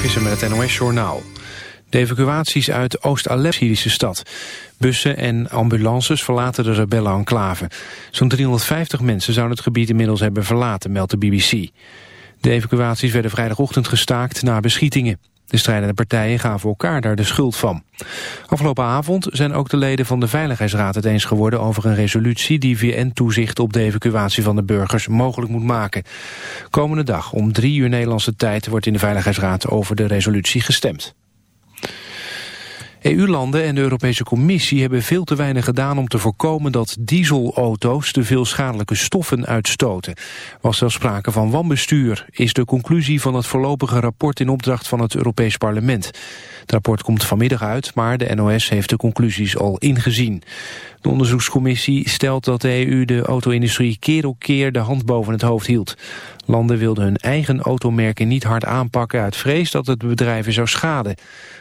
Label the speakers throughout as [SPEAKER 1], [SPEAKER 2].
[SPEAKER 1] Visser met het NOS-journaal. De evacuaties uit Oost-Alep, Syrische stad. Bussen en ambulances verlaten de rebellen-enclave. Zo'n 350 mensen zouden het gebied inmiddels hebben verlaten, meldt de BBC. De evacuaties werden vrijdagochtend gestaakt na beschietingen. De strijdende partijen gaven elkaar daar de schuld van. Afgelopen avond zijn ook de leden van de Veiligheidsraad het eens geworden over een resolutie die VN-toezicht op de evacuatie van de burgers mogelijk moet maken. Komende dag om drie uur Nederlandse tijd wordt in de Veiligheidsraad over de resolutie gestemd. EU-landen en de Europese Commissie hebben veel te weinig gedaan om te voorkomen dat dieselauto's te veel schadelijke stoffen uitstoten. Was zelfs sprake van wanbestuur, is de conclusie van het voorlopige rapport in opdracht van het Europees Parlement. Het rapport komt vanmiddag uit, maar de NOS heeft de conclusies al ingezien. De onderzoekscommissie stelt dat de EU de auto-industrie keer op keer de hand boven het hoofd hield. Landen wilden hun eigen automerken niet hard aanpakken uit vrees dat het bedrijven zou schaden.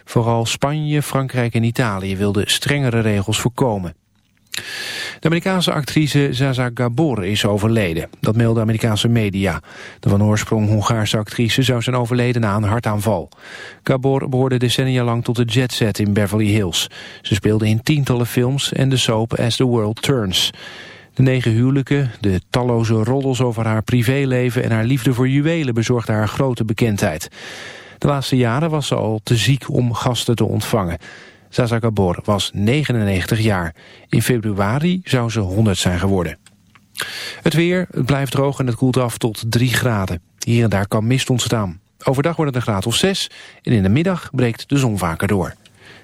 [SPEAKER 1] Vooral Spanje, Frankrijk en Italië wilden strengere regels voorkomen. De Amerikaanse actrice Zaza Gabor is overleden. Dat melden Amerikaanse media. De van oorsprong Hongaarse actrice zou zijn overleden na een hartaanval. Gabor behoorde decennia lang tot de jetset in Beverly Hills. Ze speelde in tientallen films en de soap As the World Turns. De negen huwelijken, de talloze roddels over haar privéleven en haar liefde voor juwelen bezorgden haar grote bekendheid. De laatste jaren was ze al te ziek om gasten te ontvangen. Zaza Gabor was 99 jaar. In februari zou ze 100 zijn geworden. Het weer, het blijft droog en het koelt af tot 3 graden. Hier en daar kan mist ontstaan. Overdag wordt het een graad of 6 en in de middag breekt de zon vaker door.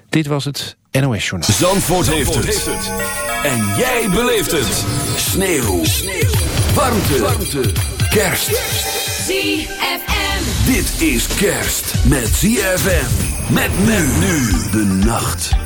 [SPEAKER 1] Dit was het NOS Journaal.
[SPEAKER 2] Zandvoort, heeft, het. En jij beleeft het. Sneeuw. Sneeuw. Warmte. Warmte. Kerst.
[SPEAKER 3] ZFM.
[SPEAKER 2] Dit is kerst met ZFM. Met nu de nacht.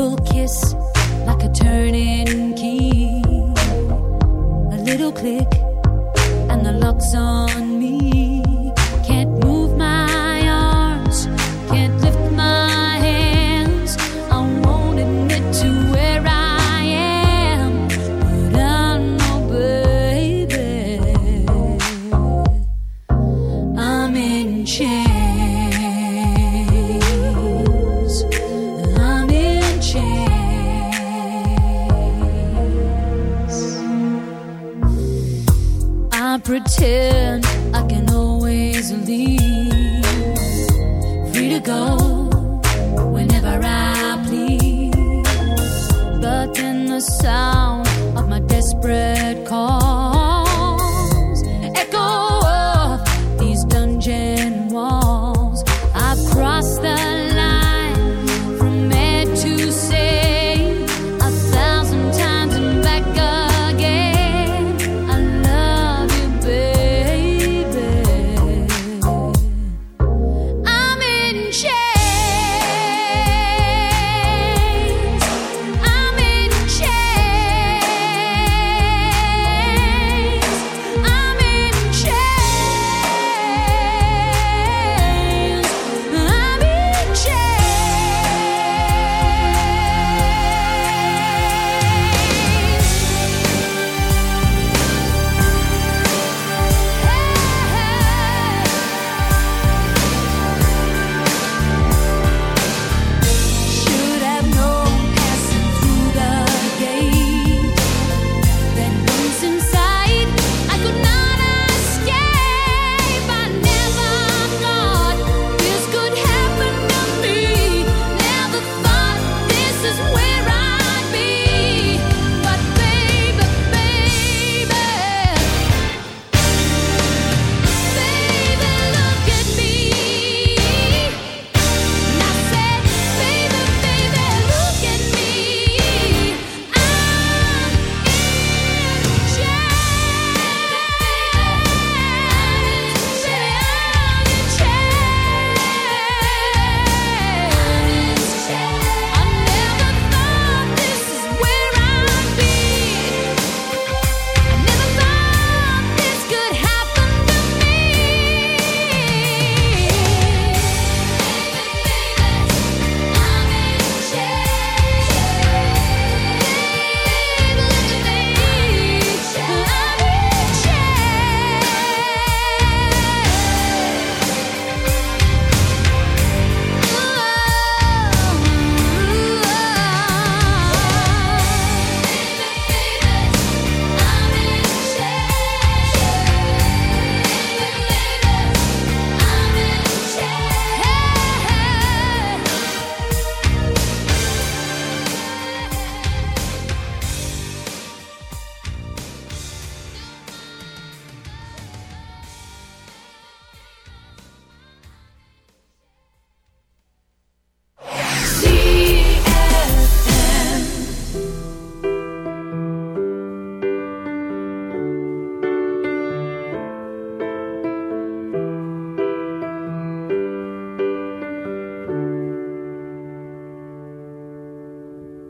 [SPEAKER 4] simple kiss, like
[SPEAKER 5] a
[SPEAKER 6] turning key, a little click.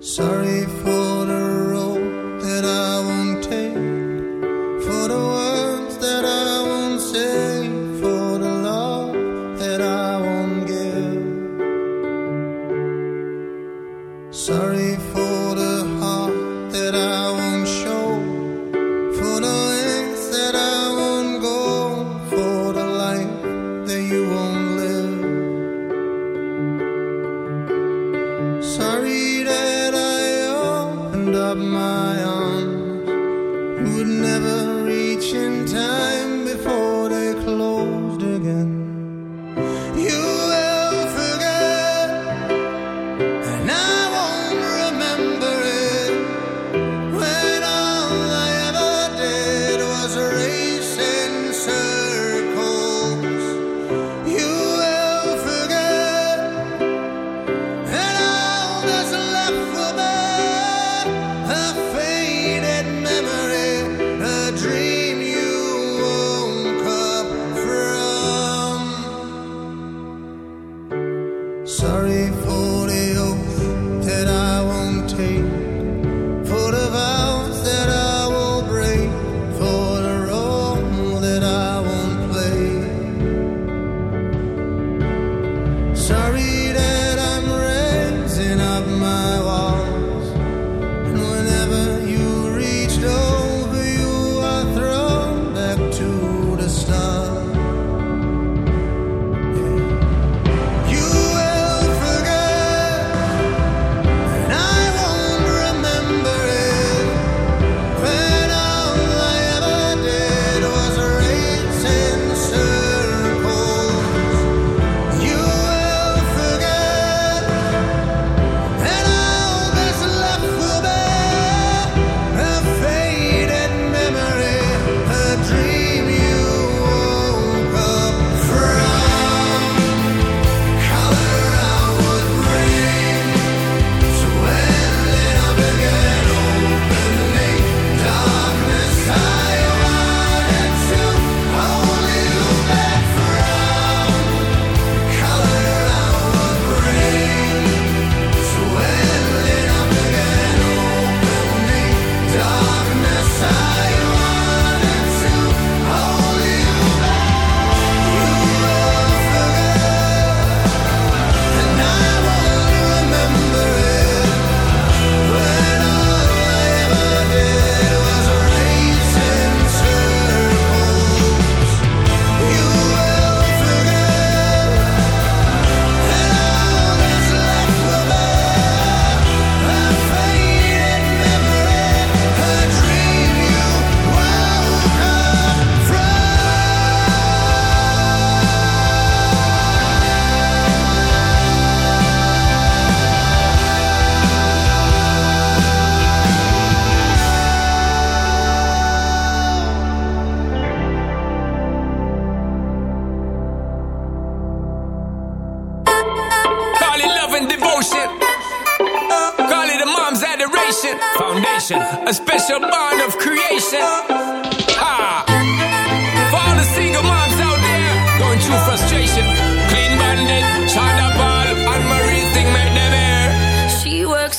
[SPEAKER 7] Sorry for the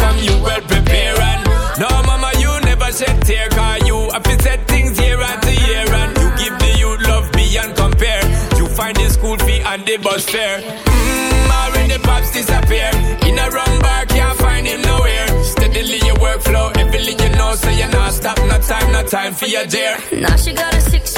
[SPEAKER 8] come you well prepared. And No mama you never said tear Cause you have to said things year after year. And you give the youth love beyond compare. You find the school fee and the bus fare. Mmm already pops disappear. In a wrong bar can't find him nowhere. Steadily your workflow everything you know So you're not stop no time no time for your dear.
[SPEAKER 9] Now she got a
[SPEAKER 10] six